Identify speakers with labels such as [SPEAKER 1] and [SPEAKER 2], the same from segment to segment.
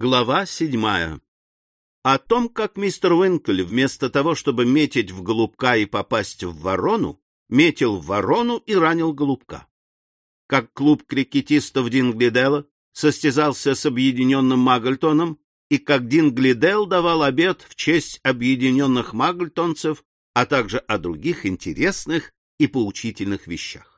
[SPEAKER 1] Глава седьмая. О том, как мистер Уинкель вместо того, чтобы метить в голубка и попасть в ворону, метил в ворону и ранил голубка. Как клуб крикетистов Динглиделла состязался с объединенным Магльтоном, и как Динглидел давал обед в честь объединенных магльтонцев, а также о других интересных и поучительных вещах.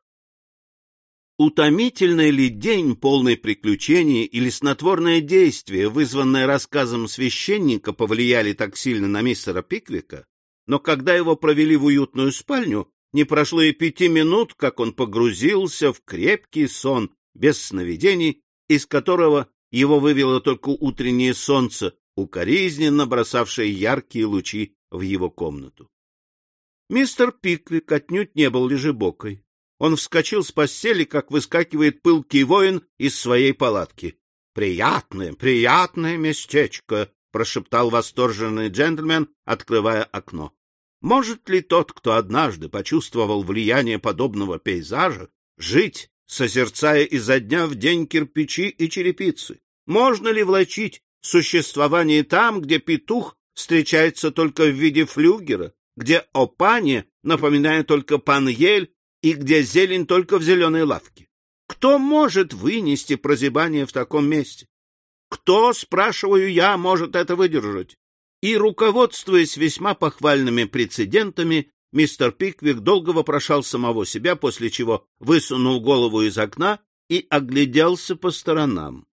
[SPEAKER 1] Утомительный ли день, полный приключений, или снотворное действие, вызванное рассказом священника, повлияли так сильно на мистера Пиквика, но когда его провели в уютную спальню, не прошло и пяти минут, как он погрузился в крепкий сон без сновидений, из которого его вывело только утреннее солнце, укоризненно бросавшее яркие лучи в его комнату. Мистер Пиквик отнюдь не был лежебокой. Он вскочил с постели, как выскакивает пылкий воин из своей палатки. — Приятное, приятное местечко! — прошептал восторженный джентльмен, открывая окно. Может ли тот, кто однажды почувствовал влияние подобного пейзажа, жить, созерцая изо дня в день кирпичи и черепицы? Можно ли влачить существование там, где петух встречается только в виде флюгера, где опане напоминает только паньель и где зелень только в зеленой лавке. Кто может вынести прозябание в таком месте? Кто, спрашиваю я, может это выдержать? И, руководствуясь весьма похвальными прецедентами, мистер Пиквик долго вопрошал самого себя, после чего высунул голову из окна и огляделся по сторонам.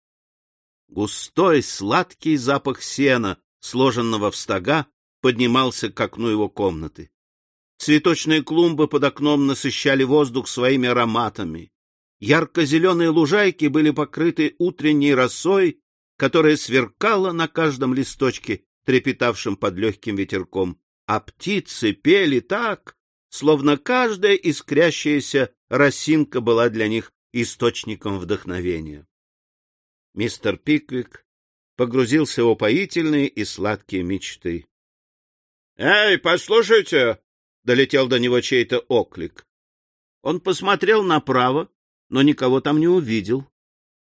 [SPEAKER 1] Густой сладкий запах сена, сложенного в стога, поднимался к окну его комнаты. Цветочные клумбы под окном насыщали воздух своими ароматами. Ярко-зеленые лужайки были покрыты утренней росой, которая сверкала на каждом листочке, трепетавшем под легким ветерком, а птицы пели так, словно каждая искрящаяся росинка была для них источником вдохновения. Мистер Пиквик погрузился в упоительные и сладкие мечты. — Эй, послушайте! Долетел до него чей-то оклик. Он посмотрел направо, но никого там не увидел.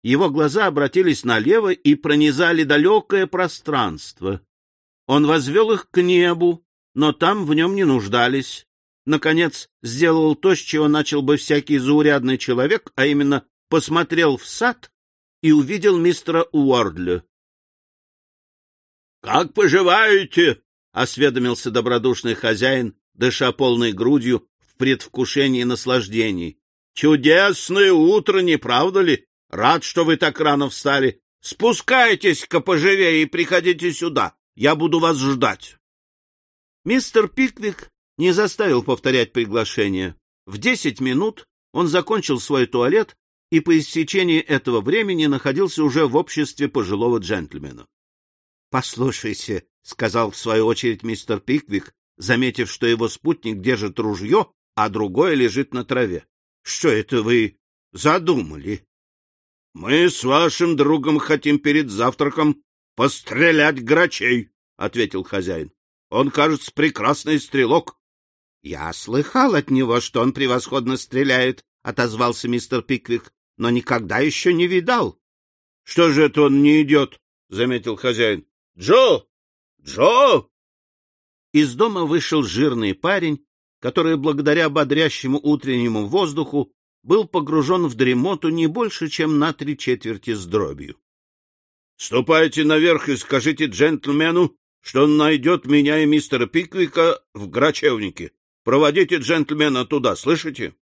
[SPEAKER 1] Его глаза обратились налево и пронизали далекое пространство. Он возвел их к небу, но там в нем не нуждались. Наконец, сделал то, с чего начал бы всякий заурядный человек, а именно посмотрел в сад и увидел мистера Уордля. — Как поживаете? — осведомился добродушный хозяин, дыша полной грудью в предвкушении наслаждений. — Чудесное утро, не правда ли? Рад, что вы так рано встали. Спускайтесь-ка поживее и приходите сюда. Я буду вас ждать. Мистер Пиквик не заставил повторять приглашение. В десять минут он закончил свой туалет и по истечении этого времени находился уже в обществе пожилого джентльмена. — Послушайте, — сказал в свою очередь мистер Пиквик, заметив, что его спутник держит ружье, а другое лежит на траве. — Что это вы задумали? — Мы с вашим другом хотим перед завтраком пострелять грачей, — ответил хозяин. — Он, кажется, прекрасный стрелок. — Я слыхал от него, что он превосходно стреляет, — отозвался мистер Пиквик, — но никогда еще не видал. — Что же это он не идет? — заметил хозяин. — Джо! Джо! Из дома вышел жирный парень, который благодаря бодрящему утреннему воздуху был погружен в дремоту не больше, чем на три четверти с дробью. — Ступайте наверх и скажите джентльмену, что он найдет меня и мистера Пиквика в Грачевнике. Проводите джентльмена туда, слышите?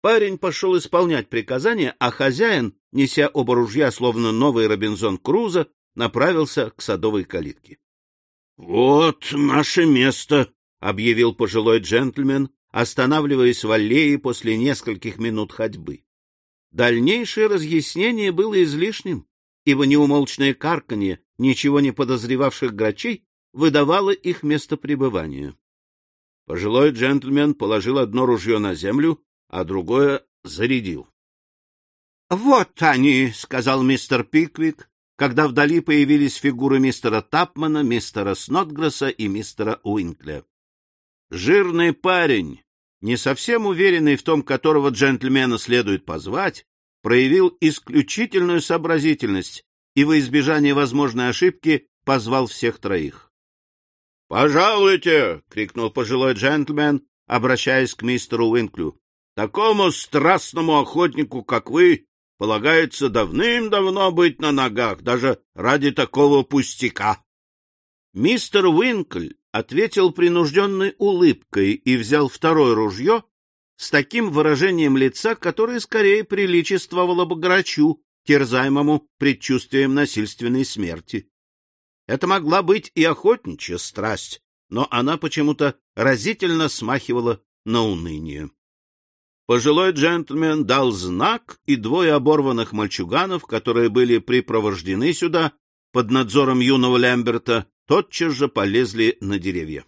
[SPEAKER 1] Парень пошел исполнять приказание, а хозяин, неся оба ружья, словно новый Робинзон Крузо, направился к садовой калитке. — Вот наше место, — объявил пожилой джентльмен, останавливаясь в аллее после нескольких минут ходьбы. Дальнейшее разъяснение было излишним, ибо неумолчное карканье ничего не подозревавших грачей выдавало их место пребывания. Пожилой джентльмен положил одно ружье на землю, а другое зарядил. — Вот они, — сказал мистер Пиквик, когда вдали появились фигуры мистера Тапмана, мистера Снотгресса и мистера Уинкля. Жирный парень, не совсем уверенный в том, которого джентльмена следует позвать, проявил исключительную сообразительность и во избежание возможной ошибки позвал всех троих. — Пожалуйте! — крикнул пожилой джентльмен, обращаясь к мистеру Уинклю. — Такому страстному охотнику, как вы, полагается давным-давно быть на ногах, даже ради такого пустяка. Мистер Уинкль ответил принужденной улыбкой и взял второе ружье с таким выражением лица, которое скорее приличествовало бы грачу, терзаемому предчувствием насильственной смерти. Это могла быть и охотничья страсть, но она почему-то разительно смахивала на уныние. Пожилой джентльмен дал знак, и двое оборванных мальчуганов, которые были припровождены сюда под надзором юного Лемберта, тотчас же полезли на деревья.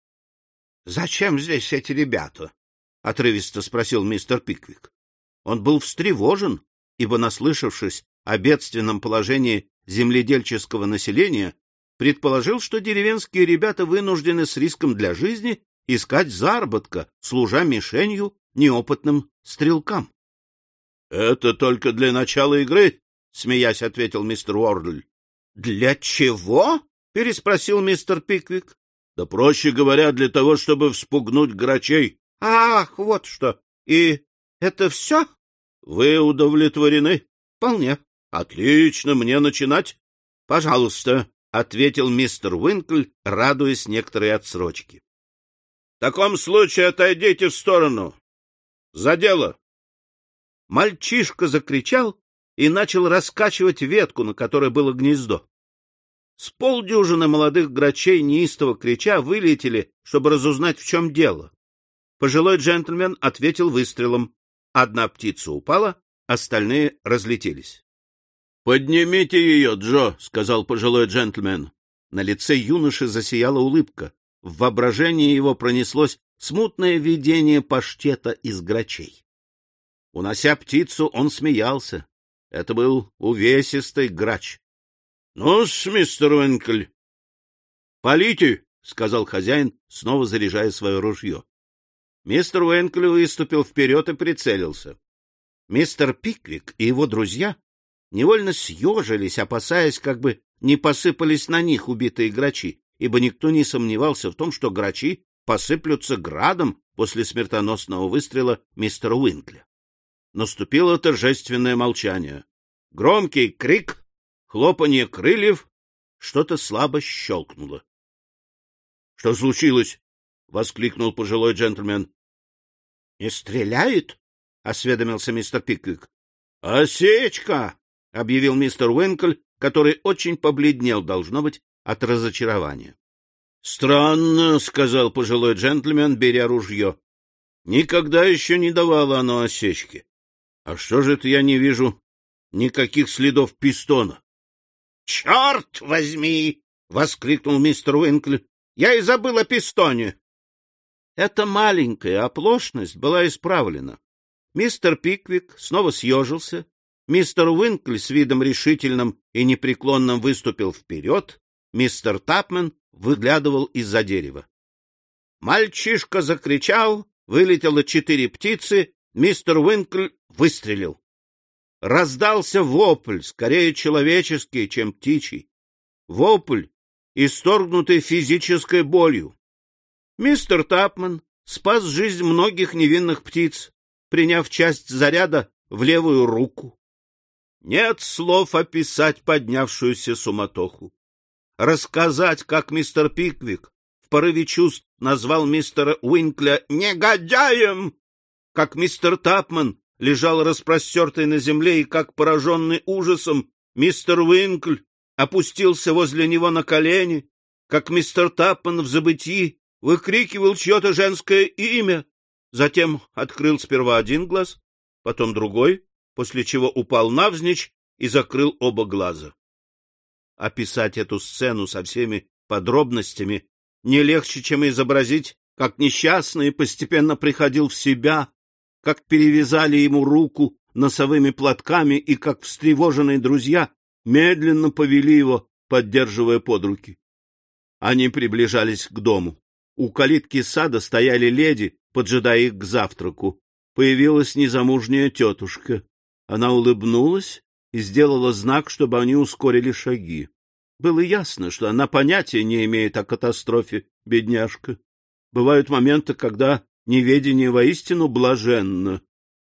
[SPEAKER 1] — Зачем здесь эти ребята? — отрывисто спросил мистер Пиквик. Он был встревожен, ибо, наслышавшись о бедственном положении земледельческого населения, предположил, что деревенские ребята вынуждены с риском для жизни искать заработка, служа мишенью неопытным стрелкам. — Это только для начала игры, — смеясь ответил мистер Уордль. — Для чего? — переспросил мистер Пиквик. — Да проще говоря, для того, чтобы вспугнуть грачей. — Ах, вот что! И это все? — Вы удовлетворены? — Вполне. — Отлично, мне начинать? — Пожалуйста, — ответил мистер Уинкль, радуясь некоторой отсрочке. — В таком случае отойдите в сторону. За дело! Мальчишка закричал и начал раскачивать ветку, на которой было гнездо. С полдюжины молодых грачей, неистово крича, вылетели, чтобы разузнать, в чем дело. Пожилой джентльмен ответил выстрелом. Одна птица упала, остальные разлетелись. — Поднимите ее, Джо, — сказал пожилой джентльмен. На лице юноши засияла улыбка. В воображении его пронеслось смутное видение паштета из грачей. Унося птицу, он смеялся. Это был увесистый грач. — Ну-с, мистер Уинкль. — Полите, — сказал хозяин, снова заряжая свое ружье. Мистер Уэнкли выступил вперед и прицелился. Мистер Пиквик и его друзья невольно съежились, опасаясь, как бы не посыпались на них убитые грачи, ибо никто не сомневался в том, что грачи посыплются градом после смертоносного выстрела мистера Уинкля. Наступило торжественное молчание. Громкий крик хлопанье крыльев, что-то слабо щелкнуло. — Что случилось? — воскликнул пожилой джентльмен. — Не стреляет? — осведомился мистер Пиквик. — Осечка! — объявил мистер Уинкль, который очень побледнел, должно быть, от разочарования. — Странно, — сказал пожилой джентльмен, беря ружье. — Никогда еще не давало оно осечки. А что же это я не вижу никаких следов пистона? Черт возьми! — воскликнул мистер Уинкли. — Я и забыл о пистоне. Эта маленькая оплошность была исправлена. Мистер Пиквик снова съежился. Мистер Уинкли с видом решительным и непреклонным выступил вперед. Мистер Тапмен выглядывал из-за дерева. Мальчишка закричал, вылетело четыре птицы, мистер Уинкль выстрелил раздался вопль, скорее человеческий, чем птичий. Вопль, исторгнутый физической болью. Мистер Тапман спас жизнь многих невинных птиц, приняв часть заряда в левую руку. Нет слов описать поднявшуюся суматоху. Рассказать, как мистер Пиквик в порыве чувств назвал мистера Уинкля «негодяем», как мистер Тапман лежал распростертый на земле, и, как пораженный ужасом, мистер Уинкль опустился возле него на колени, как мистер Таппан в забытии выкрикивал чье-то женское имя, затем открыл сперва один глаз, потом другой, после чего упал навзничь и закрыл оба глаза. Описать эту сцену со всеми подробностями не легче, чем изобразить, как несчастный постепенно приходил в себя, как перевязали ему руку носовыми платками и как встревоженные друзья медленно повели его, поддерживая под руки. Они приближались к дому. У калитки сада стояли леди, поджидая их к завтраку. Появилась незамужняя тетушка. Она улыбнулась и сделала знак, чтобы они ускорили шаги. Было ясно, что она понятия не имеет о катастрофе, бедняжка. Бывают моменты, когда неведение воистину блаженно.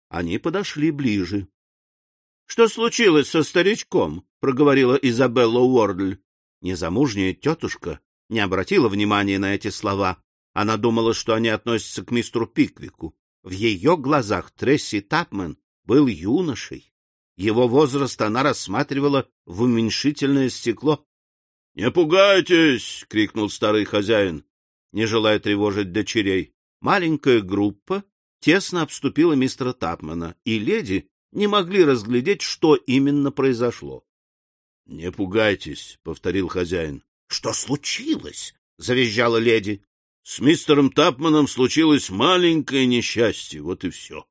[SPEAKER 1] Они подошли ближе. — Что случилось со старичком? — проговорила Изабелла Уордль. Незамужняя тетушка не обратила внимания на эти слова. Она думала, что они относятся к мистеру Пиквику. В ее глазах Тресси Тапмен был юношей. Его возраст она рассматривала в уменьшительное стекло. — Не пугайтесь! — крикнул старый хозяин, не желая тревожить дочерей. Маленькая группа тесно обступила мистера Тапмана, и леди не могли разглядеть, что именно произошло. — Не пугайтесь, — повторил хозяин. — Что случилось? — завизжала леди. — С мистером Тапманом случилось маленькое несчастье, вот и все.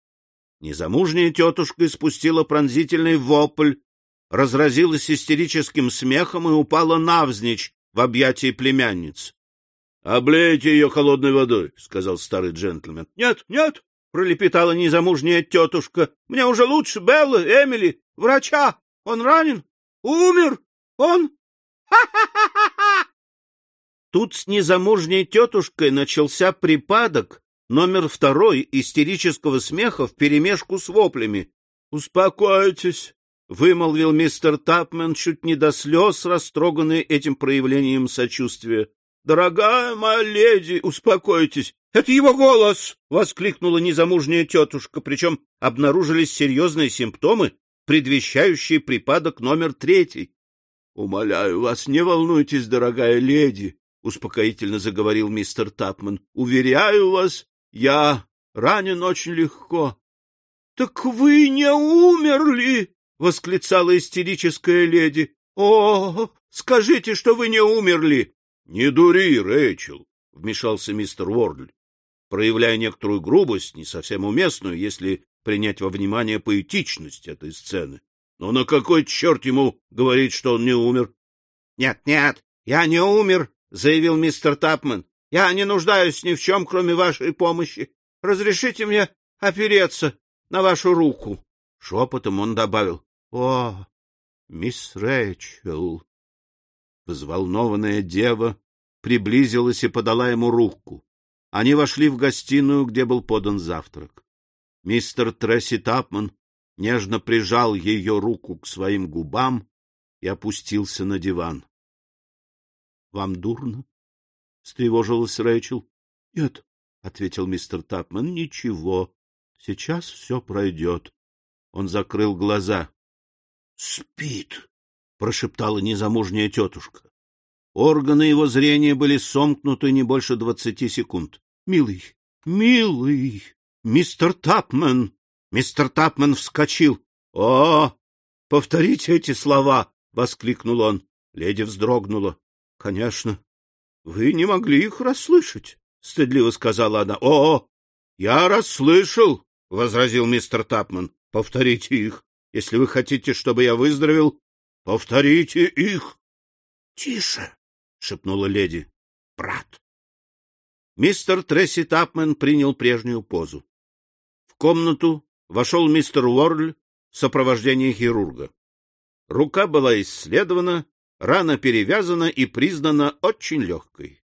[SPEAKER 1] Незамужняя тетушка испустила пронзительный вопль, разразилась истерическим смехом и упала навзничь в объятии племянниц. — Облейте ее холодной водой, — сказал старый джентльмен. — Нет, нет, — пролепетала незамужняя тетушка. — Мне уже лучше, Белла, Эмили, врача. Он ранен? Умер? Он? Ха-ха-ха-ха! Тут с незамужней тетушкой начался припадок, номер второй истерического смеха вперемешку с воплями. — Успокойтесь, — вымолвил мистер Тапмен, чуть не до слез, растроганный этим проявлением сочувствия. — Дорогая моя леди, успокойтесь. — Это его голос! — воскликнула незамужняя тетушка, причем обнаружились серьезные симптомы, предвещающие припадок номер третий. — Умоляю вас, не волнуйтесь, дорогая леди, — успокоительно заговорил мистер Тапман. — Уверяю вас, я ранен очень легко. — Так вы не умерли! — восклицала истерическая леди. — О, скажите, что вы не умерли! — Не дури, Рэйчел, — вмешался мистер Уордль, проявляя некоторую грубость, не совсем уместную, если принять во внимание поэтичность этой сцены. Но на какой черт ему говорить, что он не умер? — Нет, нет, я не умер, — заявил мистер Тапман. Я не нуждаюсь ни в чем, кроме вашей помощи. Разрешите мне опереться на вашу руку. Шепотом он добавил. — О, мисс Рэйчел! Взволнованная дева приблизилась и подала ему руку. Они вошли в гостиную, где был подан завтрак. Мистер Тресси Тапман нежно прижал ее руку к своим губам и опустился на диван. — Вам дурно? — встревожилась Рэйчел. — Нет, — ответил мистер Тапман, — ничего. Сейчас все пройдет. Он закрыл глаза. — Спит, — прошептала незамужняя тетушка. Органы его зрения были сомкнуты не больше двадцати секунд. — Милый, милый, мистер Тапман! Мистер Тапман вскочил. — О, повторите эти слова! — воскликнул он. Леди вздрогнула. — Конечно, — Вы не могли их расслышать, — стыдливо сказала она. — О, я расслышал, — возразил мистер Тапман. — Повторите их. Если вы хотите, чтобы я выздоровел, повторите их. — Тише, — шепнула леди. — Брат. Мистер Тресси Тапман принял прежнюю позу. В комнату вошел мистер Уорль в сопровождении хирурга. Рука была исследована, рана перевязана и признана очень легкой.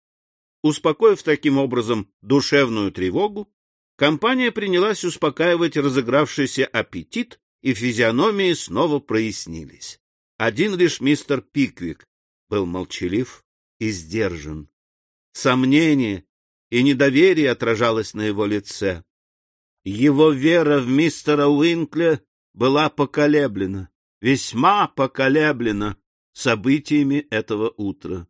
[SPEAKER 1] Успокоив таким образом душевную тревогу, компания принялась успокаивать разыгравшийся аппетит, и физиономии снова прояснились. Один лишь мистер Пиквик был молчалив и сдержан. Сомнение и недоверие отражалось на его лице. Его вера в мистера Уинкля была поколеблена, весьма поколеблена событиями этого утра.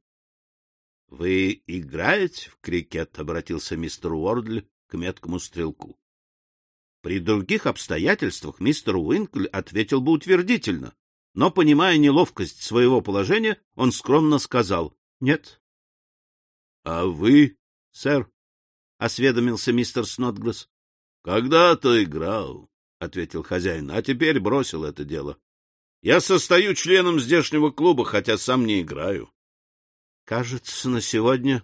[SPEAKER 1] — Вы играете в крикет? — обратился мистер Уордль к меткому стрелку. При других обстоятельствах мистер Уинкль ответил бы утвердительно, но, понимая неловкость своего положения, он скромно сказал «Нет». — А вы, сэр? — осведомился мистер Снотгресс. — Когда-то играл, — ответил хозяин, — а теперь бросил это дело. Я состою членом здешнего клуба, хотя сам не играю. — Кажется, на сегодня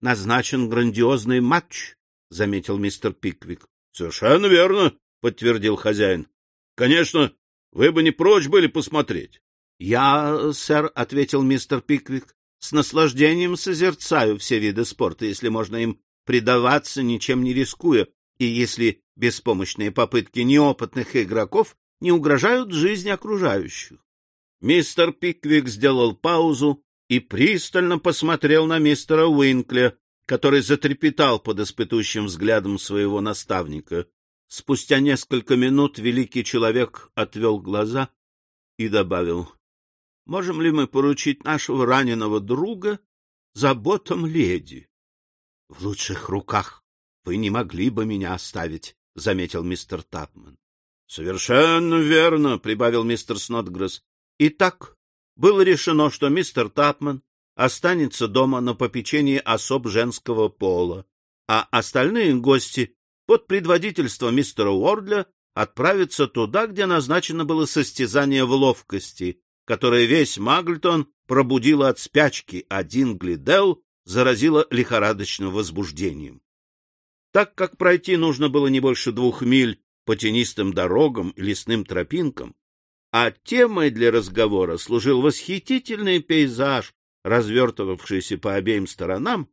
[SPEAKER 1] назначен грандиозный матч, — заметил мистер Пиквик. — Совершенно верно, — подтвердил хозяин. — Конечно, Вы бы не прочь были посмотреть.
[SPEAKER 2] — Я, сэр, — ответил мистер Пиквик, — с наслаждением созерцаю все виды спорта, если можно им предаваться, ничем не рискуя, и если беспомощные попытки неопытных игроков не угрожают жизни окружающих. Мистер Пиквик сделал паузу и пристально посмотрел на мистера Уинкля, который затрепетал под испытующим взглядом своего наставника. Спустя несколько минут великий человек отвел глаза и добавил, — Можем ли мы поручить нашего раненого друга заботам леди? — В лучших руках вы не могли бы меня оставить, — заметил мистер Тапман. — Совершенно верно, — прибавил мистер Снотгресс. — Итак, было решено, что мистер Тапман останется дома на попечении особ женского пола, а остальные гости под предводительством мистера Уордля отправятся туда, где назначено было состязание в ловкости, которое весь Магльтон пробудило от спячки, а Дингли заразило лихорадочным возбуждением. Так как пройти нужно было не больше двух миль по тенистым дорогам и лесным тропинкам, а темой для разговора служил восхитительный пейзаж, развертывавшийся по обеим сторонам,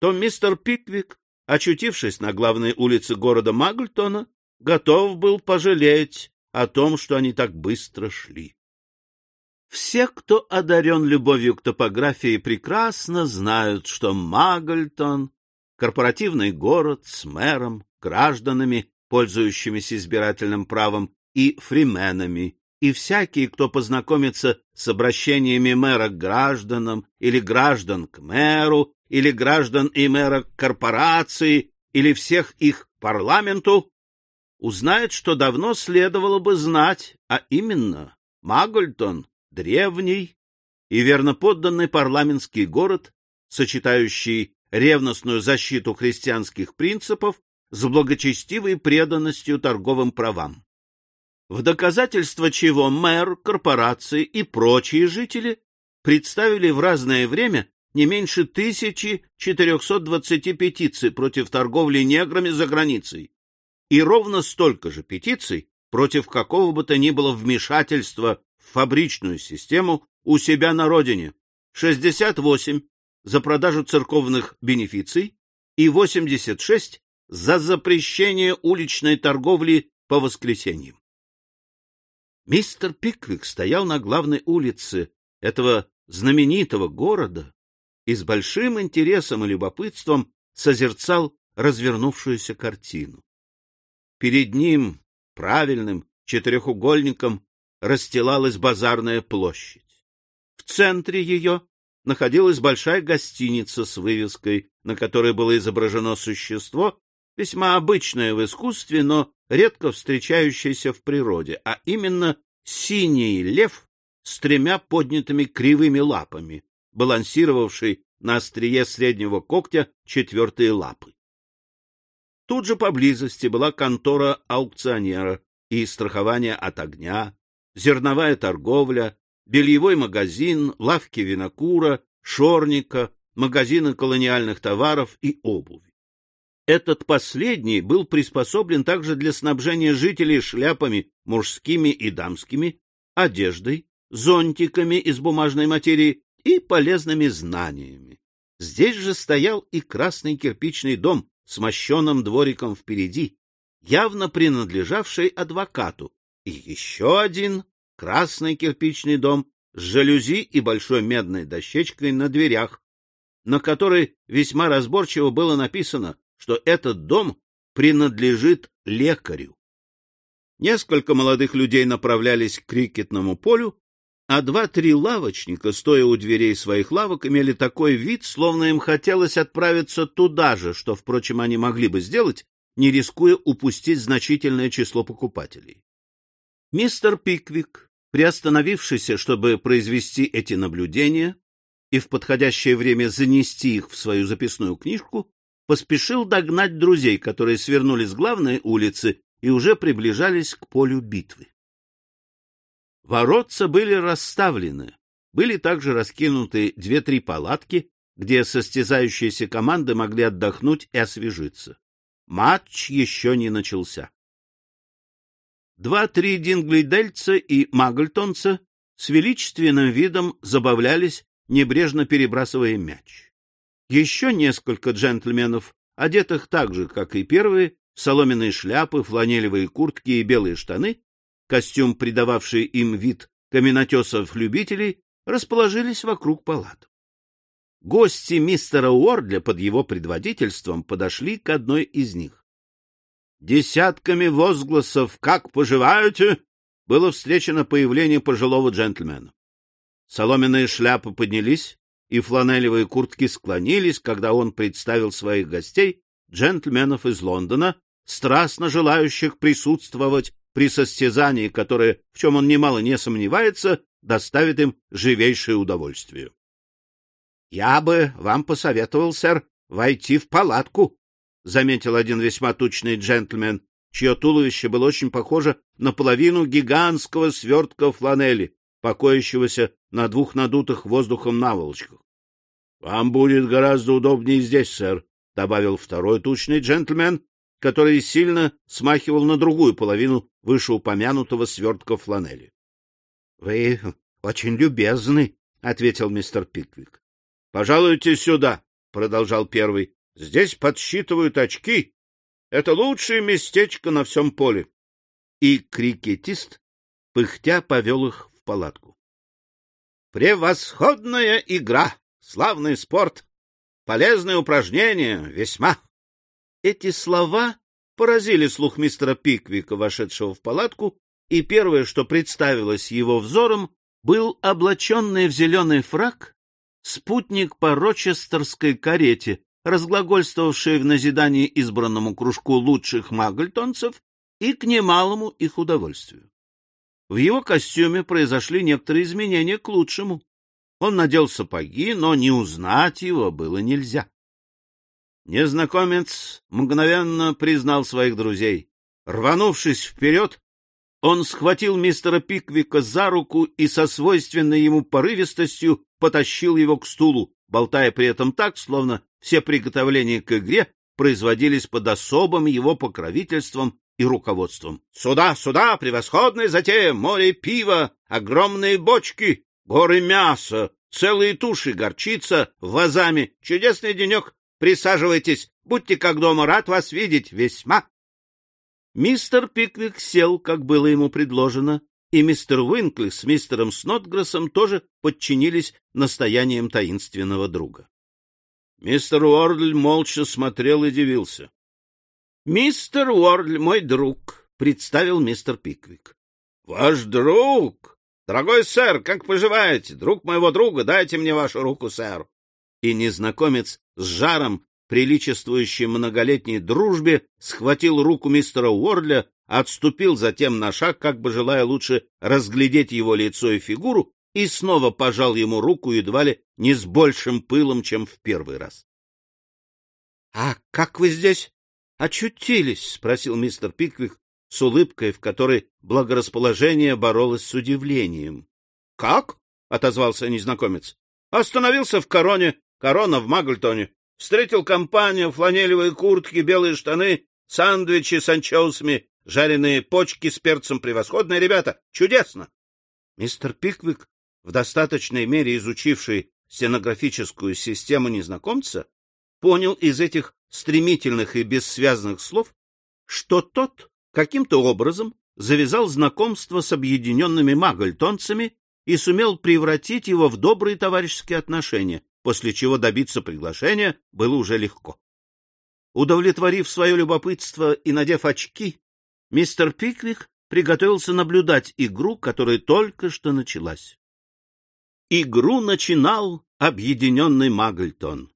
[SPEAKER 2] то мистер Пиквик, очутившись на главной улице города Магльтона, готов был пожалеть о том, что они так быстро шли. Все, кто одарен любовью к топографии, прекрасно знают, что Магльтон — корпоративный город с мэром, гражданами, пользующимися избирательным правом, и фрименами, и всякий, кто познакомится с обращениями мэра к гражданам, или граждан к мэру, или граждан и мэра к корпорации, или всех их парламенту, узнает, что давно следовало бы знать, а именно Магольтон — древний и верноподданный парламентский город, сочетающий ревностную защиту христианских принципов с благочестивой преданностью торговым правам. В доказательство чего мэр, корпорации и прочие жители представили в разное время не меньше 1420 петиций против торговли неграми за границей и ровно столько же петиций против какого бы то ни было вмешательства в фабричную систему у себя на родине, 68 за продажу церковных бенефиций и 86 за запрещение уличной торговли по воскресеньям. Мистер Пиквик стоял на главной улице этого знаменитого города и с большим интересом и любопытством созерцал развернувшуюся картину. Перед ним, правильным четырехугольником, расстилалась базарная площадь. В центре ее находилась большая гостиница с вывеской, на которой было изображено существо, весьма обычное в искусстве, но редко встречающееся в природе, а именно синий лев с тремя поднятыми кривыми лапами, балансировавший на острие среднего когтя четвертой лапы. Тут же поблизости была контора аукционера и страхование от огня, зерновая торговля, бельевой магазин, лавки винокура, шорника, магазины колониальных товаров и обуви. Этот последний был приспособлен также для снабжения жителей шляпами мужскими и дамскими, одеждой, зонтиками из бумажной материи и полезными знаниями. Здесь же стоял и красный кирпичный дом с мощенным двориком впереди, явно принадлежавший адвокату, и еще один красный кирпичный дом с жалюзи и большой медной дощечкой на дверях, на которой весьма разборчиво было написано что этот дом принадлежит лекарю. Несколько молодых людей направлялись к крикетному полю, а два-три лавочника, стоя у дверей своих лавок, имели такой вид, словно им хотелось отправиться туда же, что, впрочем, они могли бы сделать, не рискуя упустить значительное число покупателей. Мистер Пиквик, приостановившийся, чтобы произвести эти наблюдения и в подходящее время занести их в свою записную книжку, поспешил догнать друзей, которые свернули с главной улицы и уже приближались к полю битвы. Воротца были расставлены, были также раскинуты две-три палатки, где состязающиеся команды могли отдохнуть и освежиться. Матч еще не начался.
[SPEAKER 1] Два-три динглидельца и магльтонца с величественным видом забавлялись, небрежно перебрасывая мяч. Еще несколько джентльменов, одетых так же, как и первые, соломенные шляпы, фланелевые куртки и белые штаны, костюм, придававший им вид каменотесов-любителей, расположились вокруг палат. Гости мистера Уордля под его предводительством подошли к одной из них. Десятками возгласов «Как поживаете?» было встречено появление пожилого джентльмена. Соломенные шляпы поднялись, и фланелевые куртки склонились, когда он представил своих гостей, джентльменов из Лондона, страстно желающих присутствовать при состязании, которое, в чем он немало не сомневается, доставит им живейшее удовольствие. — Я бы вам посоветовал, сэр, войти в палатку, — заметил один весьма тучный джентльмен, чье туловище было очень похоже на половину гигантского свертка фланели, покоящегося на двух надутых воздухом наволочках. — Вам будет гораздо удобнее здесь, сэр, — добавил второй тучный джентльмен, который сильно смахивал на другую половину вышеупомянутого свертка фланели. — Вы очень любезны, — ответил мистер Пиквик. — Пожалуйте сюда, — продолжал первый. — Здесь подсчитывают очки, это лучшее местечко на всем поле. И крикетист, пыхтя, повел их в палатку. Превосходная игра, славный спорт, полезное упражнение, весьма. Эти слова поразили слух мистера Пиквика, вошедшего в палатку, и первое, что представилось его взором, был облаченный в зеленый фраг спутник по рочестерской карете, разглагольствовавшие в назидании избранному кружку лучших магльтонцев и к немалому их удовольствию. В его костюме произошли некоторые изменения к лучшему. Он надел сапоги, но не узнать его было нельзя. Незнакомец мгновенно признал своих друзей. Рванувшись вперед, он схватил мистера Пиквика за руку и со свойственной ему порывистостью потащил его к стулу, болтая при этом так, словно все приготовления к игре производились под особым его покровительством и руководством. Сюда, сюда, превосходная затея, море пива, огромные бочки, горы мяса, целые туши горчица, вазами. Чудесный денек, присаживайтесь, будьте как дома, рад вас видеть, весьма. Мистер Пиквик сел, как было ему предложено, и мистер Уинкли с мистером Снотгрессом тоже подчинились настояниям таинственного друга. Мистер Уордль молча смотрел и дивился. — Мистер Уордль, мой друг, — представил мистер Пиквик. — Ваш друг? Дорогой сэр, как поживаете? Друг моего друга, дайте мне вашу руку, сэр. И незнакомец с жаром, приличествующим многолетней дружбе, схватил руку мистера Уордля, отступил затем на шаг, как бы желая лучше разглядеть его лицо и фигуру, и снова пожал ему руку едва ли не с большим пылом, чем в первый раз. — А как вы здесь очутились? — спросил мистер Пиквик с улыбкой, в которой благорасположение боролось с удивлением. — Как? — отозвался незнакомец. — Остановился в Короне, Корона в Магльтоне. Встретил компанию, фланелевые куртки, белые штаны, сандвичи с анчоусами, жареные почки с перцем превосходные ребята. Чудесно! Мистер Пиквик в достаточной мере изучивший стенографическую систему незнакомца, понял из этих стремительных и бессвязных слов, что тот каким-то образом завязал знакомство с объединенными магальтонцами и сумел превратить его в добрые товарищеские отношения, после чего добиться приглашения было уже легко. Удовлетворив свое любопытство и надев очки, мистер Пиквик приготовился наблюдать игру, которая только что началась. Игру начинал объединенный Магльтон.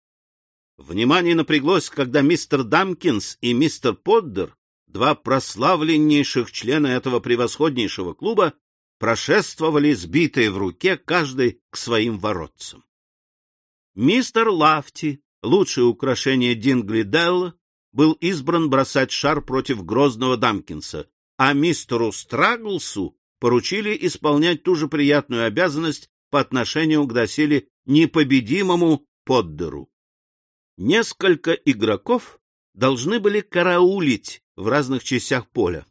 [SPEAKER 1] Внимание напряглось, когда мистер Дамкинс и мистер Поддер, два прославленнейших члена этого превосходнейшего клуба, прошествовали сбитые в руке каждый к своим воротцам. Мистер Лафти, лучшее украшение Дингли Делла, был избран бросать шар против грозного Дамкинса, а мистеру Страглсу поручили исполнять ту же приятную обязанность по отношению к доселе непобедимому Поддеру. Несколько игроков должны были караулить в разных частях поля.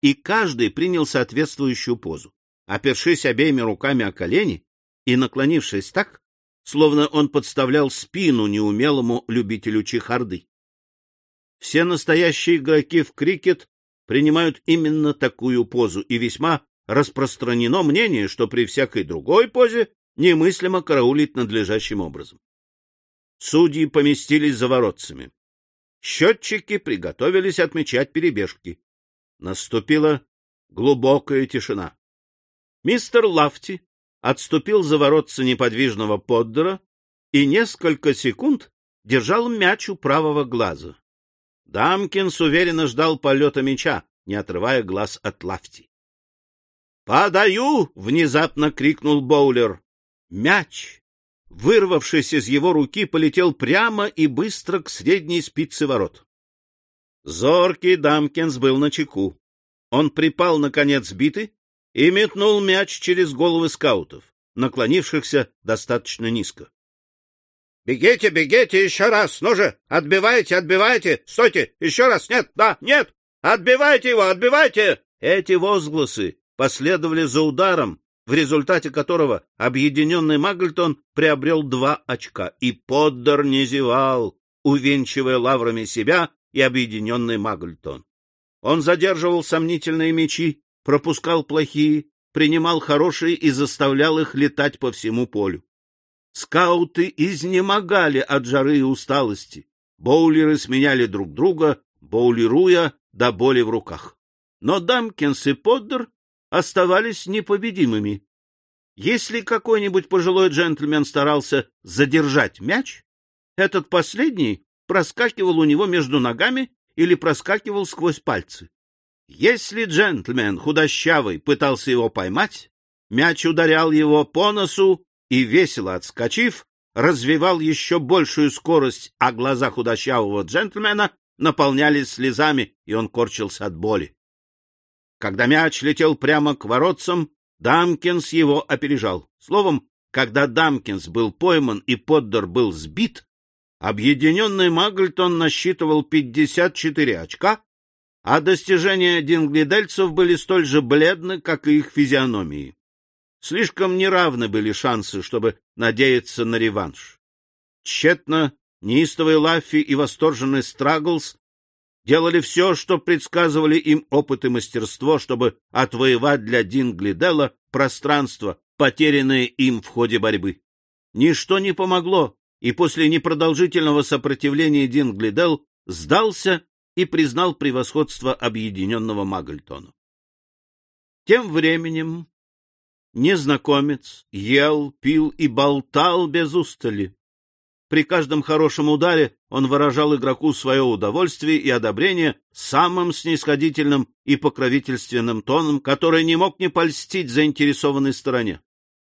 [SPEAKER 1] и каждый принял соответствующую позу, опершись обеими руками о колени и наклонившись так, словно он подставлял спину неумелому любителю чехарды. Все настоящие игроки в крикет принимают именно такую позу, и весьма распространено мнение, что при всякой другой позе немыслимо караулить надлежащим образом. Судьи поместились за воротцами. Счетчики приготовились отмечать перебежки. Наступила глубокая тишина. Мистер Лафти отступил за воротца неподвижного поддера и несколько секунд держал мяч у правого глаза. Дамкинс уверенно ждал полета мяча, не отрывая глаз от Лафти. «Подаю!» — внезапно крикнул Боулер. Мяч, вырвавшись из его руки, полетел прямо и быстро к средней спице ворот. Зоркий Дамкинс был на чеку. Он припал на конец биты и метнул мяч через головы скаутов, наклонившихся достаточно низко. — Бегите, бегите еще раз! Ну же, отбивайте, отбивайте! Стойте! Еще раз! Нет, да, нет! Отбивайте его, отбивайте! Эти возгласы последовали за ударом, в результате которого объединенный Магльтон приобрел два очка, и Поддер не зевал, увенчивая лаврами себя и объединенный Магльтон. Он задерживал сомнительные мячи, пропускал плохие, принимал хорошие и заставлял их летать по всему полю. Скауты изнемогали от жары и усталости. Боулеры сменяли друг друга, боулируя до боли в руках. Но Дамкинс и Поддер оставались непобедимыми. Если какой-нибудь пожилой джентльмен старался задержать мяч, этот последний проскакивал у него между ногами или проскакивал сквозь пальцы. Если джентльмен худощавый пытался его поймать, мяч ударял его по носу и, весело отскочив, развивал еще большую скорость, а глаза худощавого джентльмена наполнялись слезами, и он корчился от боли. Когда мяч летел прямо к воротцам, Дамкинс его опережал. Словом, когда Дамкинс был пойман и Поддер был сбит, объединенный Магльтон насчитывал 54 очка, а достижения динглидельцев были столь же бледны, как и их физиономии. Слишком неравны были шансы, чтобы надеяться на реванш. Тщетно неистовый Лаффи и восторженный Страглс делали все, что предсказывали им опыт и мастерство, чтобы отвоевать для Динглиделла пространство, потерянное им в ходе борьбы. Ничто не помогло, и после непродолжительного сопротивления Динглидел сдался и признал превосходство объединенного Магльтона. Тем временем незнакомец ел, пил и болтал без устали. При каждом хорошем ударе он выражал игроку свое удовольствие и одобрение самым снисходительным и покровительственным тоном, который не мог не польстить заинтересованной стороне.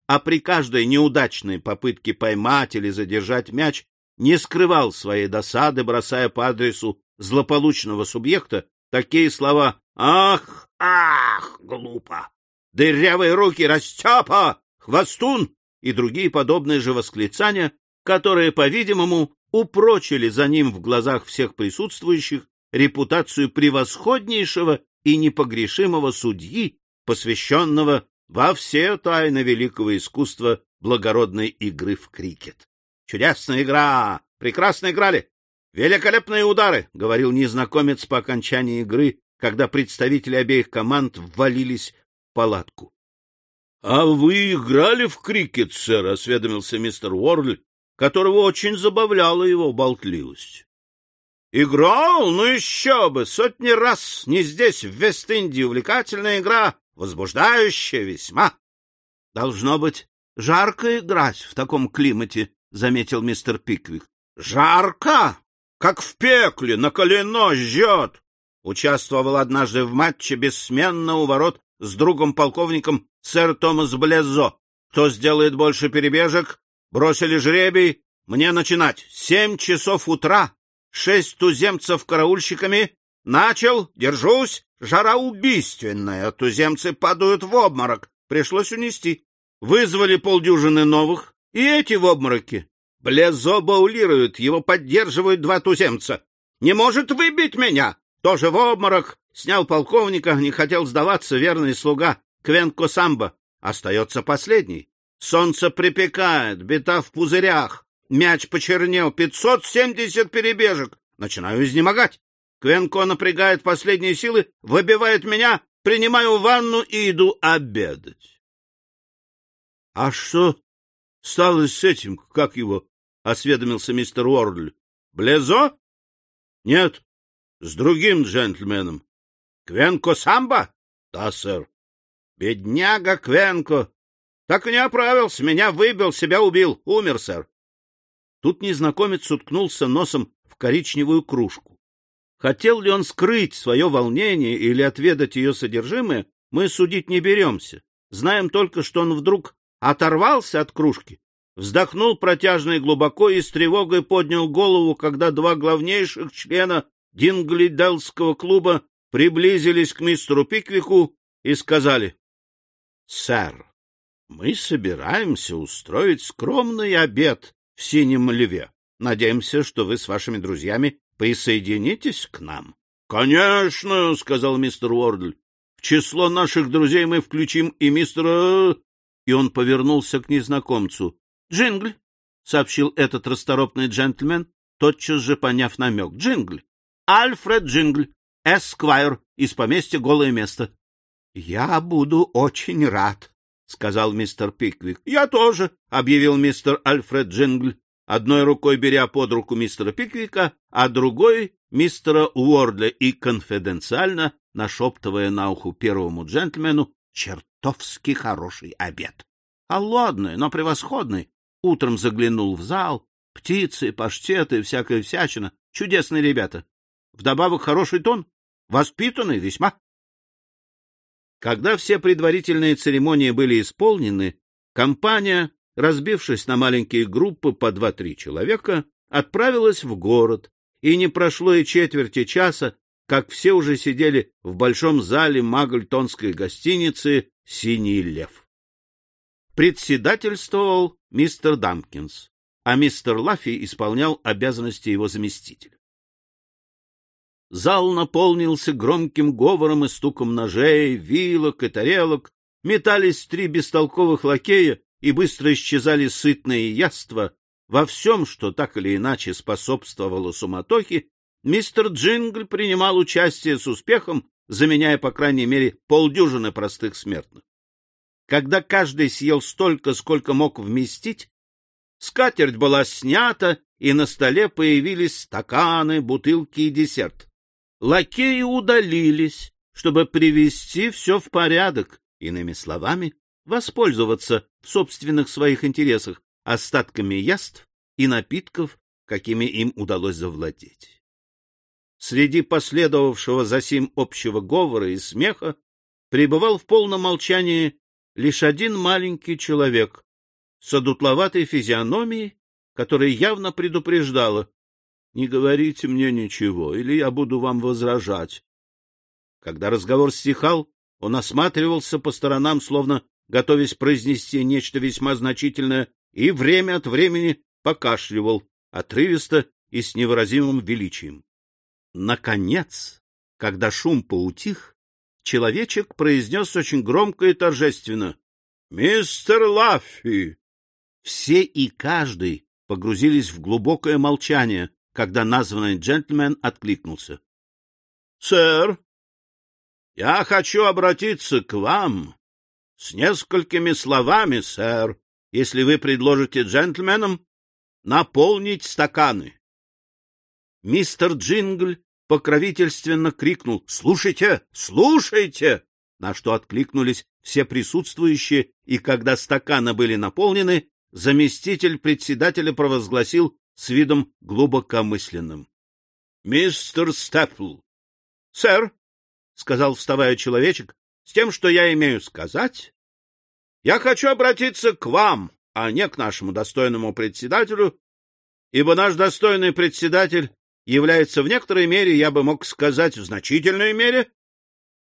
[SPEAKER 1] А при каждой неудачной попытке поймать или задержать мяч не скрывал своей досады, бросая по адресу злополучного субъекта такие слова «Ах, ах, глупо! Дырявые руки, растяпа! Хвостун!» и другие подобные же восклицания, которые, по-видимому, упрочили за ним в глазах всех присутствующих репутацию превосходнейшего и непогрешимого судьи, посвященного во все тайны великого искусства благородной игры в крикет. «Чудесная игра! Прекрасно играли! Великолепные удары!» — говорил незнакомец по окончании игры, когда представители обеих команд ввалились в палатку. — А вы играли в крикет, сэр? — осведомился мистер Уорль, которого очень забавляла его болтливость. Играл? Ну еще бы! Сотни раз! Не здесь, в Вест-Индии, увлекательная игра, возбуждающая весьма. — Должно быть, жарко играть в таком климате, — заметил мистер Пиквик. — Жарко? Как в пекле, на колено жжет! Участвовал однажды в матче бессменно у ворот с другом-полковником сэр Томас Блезо. Кто сделает больше перебежек, Бросили жребий. Мне начинать. Семь часов утра. Шесть туземцев караульщиками. Начал. Держусь. Жара убийственная. Туземцы падают в обморок. Пришлось унести. Вызвали полдюжины новых. И эти в обмороке. Блезо баулирует. Его поддерживают два туземца. Не может выбить меня. Тоже в обморок. Снял полковника, не хотел сдаваться, верный слуга. Квенко Самбо. Остается последний. Солнце припекает, бита в пузырях. Мяч почернел, 570 перебежек. Начинаю изнемогать. Квенко напрягает последние силы, выбивает меня, принимаю ванну и иду обедать. — А что стало с этим, как его? — осведомился мистер Уордль. — Блезо? — Нет, с другим джентльменом. — Квенко Самбо? — Да, сэр. — Бедняга Квенко. Так и не оправился, меня выбил, себя убил. Умер, сэр. Тут незнакомец уткнулся носом в коричневую кружку. Хотел ли он скрыть свое волнение или отведать ее содержимое, мы судить не беремся. Знаем только, что он вдруг оторвался от кружки, вздохнул протяжно и глубоко и с тревогой поднял голову, когда два главнейших члена Динглиделского клуба приблизились к мистеру Пиквику и сказали, — Сэр, мы собираемся устроить скромный обед в Синем Льве. Надеемся, что вы с вашими друзьями присоединитесь к нам. — Конечно, — сказал мистер Уордль. — В число наших друзей мы включим и мистера... И он повернулся к незнакомцу. — Джингль, — сообщил этот расторопный джентльмен, тотчас же поняв намек. — Джингль. Альфред Джингль, эсквайр, из поместья «Голое место». — Я буду очень рад, — сказал мистер Пиквик. — Я тоже, — объявил мистер Альфред Джингль, одной рукой беря под руку мистера Пиквика, а другой — мистера Уордля и конфиденциально нашептывая на уху первому джентльмену чертовски хороший обед. А ладный, но превосходный. Утром заглянул в зал. Птицы, паштеты, всякая всячина. Чудесные ребята. Вдобавок хороший тон, воспитанный весьма. Когда все предварительные церемонии были исполнены, компания, разбившись на маленькие группы по два-три человека, отправилась в город, и не прошло и четверти часа, как все уже сидели в большом зале Магльтонской гостиницы «Синий лев». Председательствовал мистер Дамкинс, а мистер Лаффи исполнял обязанности его заместителя. Зал наполнился громким говором и стуком ножей, вилок и тарелок, метались три бестолковых лакея и быстро исчезали сытные яства. Во всем, что так или иначе способствовало суматохе, мистер Джингль принимал участие с успехом, заменяя, по крайней мере, полдюжины простых смертных. Когда каждый съел столько, сколько мог вместить, скатерть была снята, и на столе появились стаканы, бутылки и десерт. Лакеи удалились, чтобы привести все в порядок, иными словами, воспользоваться в собственных своих интересах остатками яств и напитков, какими им удалось завладеть. Среди последовавшего за сим общего говора и смеха пребывал в полном молчании лишь один маленький человек с одутловатой физиономией, которая явно предупреждала не говорите мне ничего, или я буду вам возражать. Когда разговор стихал, он осматривался по сторонам, словно готовясь произнести нечто весьма значительное, и время от времени покашливал, отрывисто и с невыразимым величием. Наконец, когда шум поутих, человечек произнес очень громко и торжественно «Мистер Лаффи!» Все и каждый погрузились в глубокое молчание, когда названный джентльмен откликнулся. — Сэр, я хочу обратиться к вам с несколькими словами, сэр, если вы предложите джентльменам наполнить стаканы. Мистер Джингль покровительственно крикнул «Слушайте! Слушайте!» на что откликнулись все присутствующие, и когда стаканы были наполнены, заместитель председателя провозгласил с видом глубокомысленным. — Мистер Степл. — Сэр, — сказал, вставая человечек, — с тем, что я имею сказать, я хочу обратиться к вам, а не к нашему достойному председателю, ибо наш достойный председатель является в некоторой мере, я бы мог сказать, в значительной мере,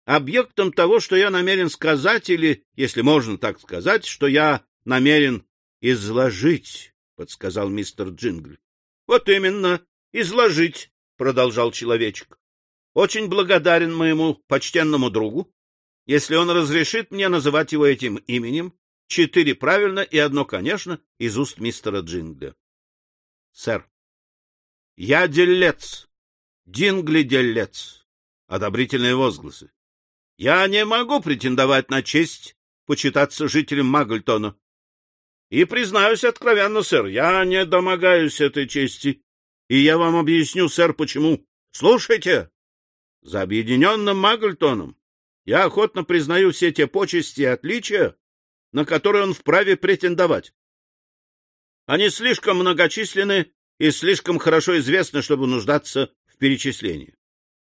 [SPEAKER 1] объектом того, что я намерен сказать, или, если можно так сказать, что я намерен изложить, — подсказал мистер Джингль. — Вот именно, изложить, — продолжал человечек. очень благодарен моему почтенному другу, если он разрешит мне называть его этим именем, четыре правильно и одно, конечно, из уст мистера Джингля. Сэр, я делец, Дингли делец. Одобрительные возгласы. Я не могу претендовать на честь почитаться жителем Магльтона. И признаюсь откровенно, сэр, я не домогаюсь этой чести. И я вам объясню, сэр, почему. Слушайте, за объединенным Магльтоном я охотно признаю все те почести и отличия, на которые он вправе претендовать. Они слишком многочисленны и слишком хорошо известны, чтобы нуждаться в перечислении.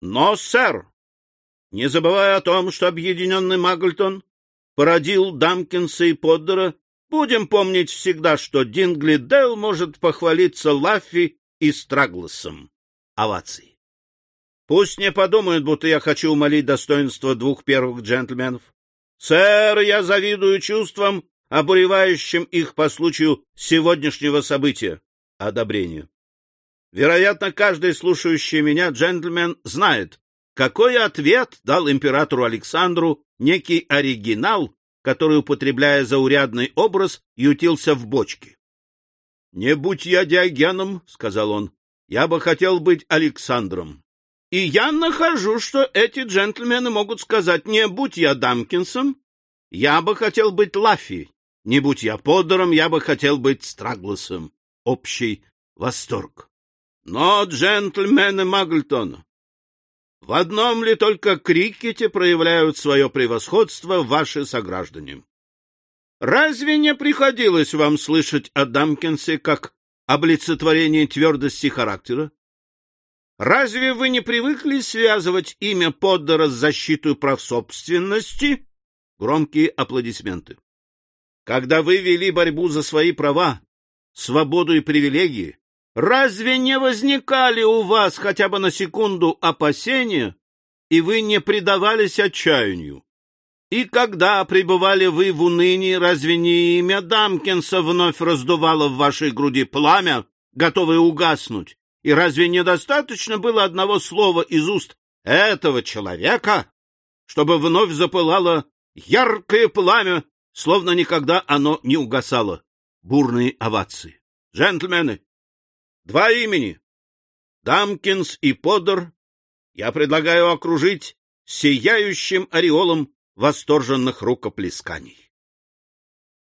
[SPEAKER 1] Но, сэр, не забывая о том, что объединенный Магльтон породил Дамкинса и Поддера, будем помнить всегда, что Дингли Дэл может похвалиться Лаффи и Страглосом. Овации. Пусть не подумают, будто я хочу умолить достоинство двух первых джентльменов. Сэр, я завидую чувствам, обуревающим их по случаю сегодняшнего события. Одобрение. Вероятно, каждый слушающий меня джентльмен знает, какой ответ дал императору Александру некий оригинал, который, употребляя заурядный образ, ютился в бочке. — Не будь я Диогеном, — сказал он, — я бы хотел быть Александром. И я нахожу, что эти джентльмены могут сказать, не будь я Дамкинсом, я бы хотел быть Лафи, не будь я Поддером, я бы хотел быть Страглосом. Общий восторг. Но джентльмены Магльтона, в одном ли только крикете проявляют свое превосходство ваши сограждане? Разве не приходилось вам слышать о Дамкинсе как облицетворение твердости характера, Разве вы не привыкли связывать имя Поддера с защитой прав собственности? Громкие аплодисменты. Когда вы вели борьбу за свои права, свободу и привилегии, разве не возникали у вас хотя бы на секунду опасения, и вы не предавались отчаянию? И когда пребывали вы в унынии, разве не имя Дамкинса вновь раздувало в вашей груди пламя, готовое угаснуть? И разве недостаточно было одного слова из уст этого человека, чтобы вновь запылало яркое пламя, словно никогда оно не угасало? Бурные овации. Джентльмены, два имени, Дамкинс и Поддер, я предлагаю окружить сияющим ореолом восторженных рукоплесканий.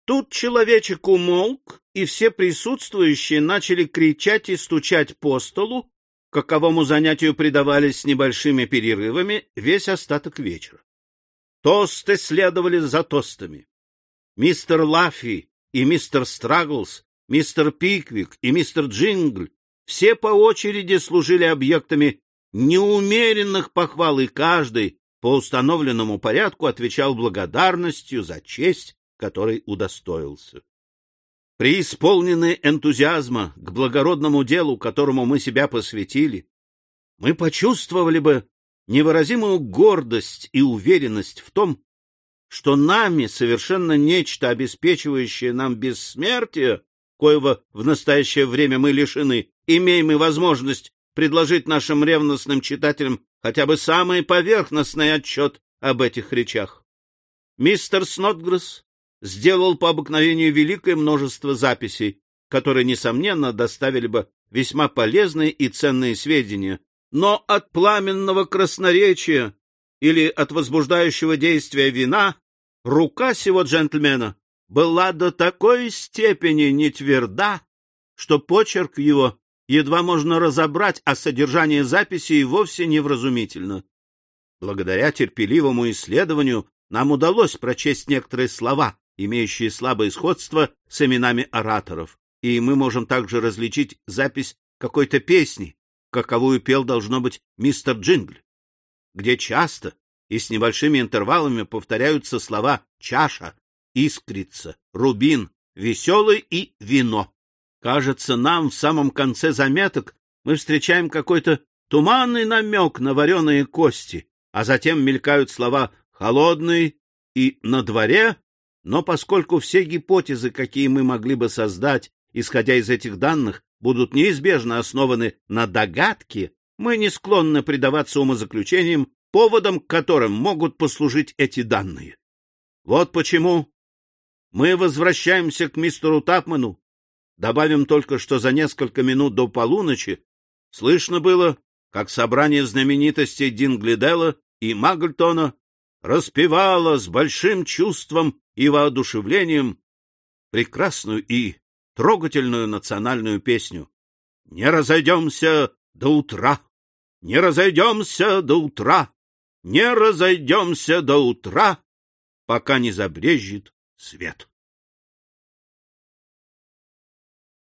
[SPEAKER 1] Тут человечек умолк, и все присутствующие начали кричать и стучать по столу, каковому занятию предавались с небольшими перерывами весь остаток вечера. Тосты следовали за тостами. Мистер Лаффи и мистер Страглс, мистер Пиквик и мистер Джингль все по очереди служили объектами неумеренных похвал, и каждый по установленному порядку отвечал благодарностью за честь, которой удостоился. Преисполненные энтузиазма к благородному делу, которому мы себя посвятили, мы почувствовали бы невыразимую гордость и уверенность в том, что нами совершенно нечто, обеспечивающее нам бессмертие, коего в настоящее время мы лишены, имеем и возможность предложить нашим ревностным читателям хотя бы самый поверхностный отчет об этих речах. Мистер Снотгресс сделал по обыкновению великое множество записей, которые, несомненно, доставили бы весьма полезные и ценные сведения, но от пламенного красноречия или от возбуждающего действия вина рука сего джентльмена была до такой степени нетверда, что почерк его едва можно разобрать, а содержание записи и вовсе невразумительно. Благодаря терпеливому исследованию нам удалось прочесть некоторые слова, имеющие слабое сходство с именами ораторов, и мы можем также различить запись какой-то песни, каковую пел, должно быть, мистер Джингль, где часто и с небольшими интервалами повторяются слова «чаша», «искрица», «рубин», «веселый» и «вино». Кажется, нам в самом конце заметок мы встречаем какой-то туманный намек на вареные кости, а затем мелькают слова «холодный» и «на дворе», но поскольку все гипотезы, какие мы могли бы создать, исходя из этих данных, будут неизбежно основаны на догадке, мы не склонны предаваться умозаключениям, поводом к которым могут послужить эти данные. Вот почему мы возвращаемся к мистеру Тапману. Добавим только, что за несколько минут до полуночи слышно было, как собрание знаменитостей Динглиделла и Магльтона распевало с большим чувством и воодушевлением прекрасную и трогательную национальную песню. «Не разойдемся до утра, не разойдемся до утра, не разойдемся до утра, пока не забрежет свет».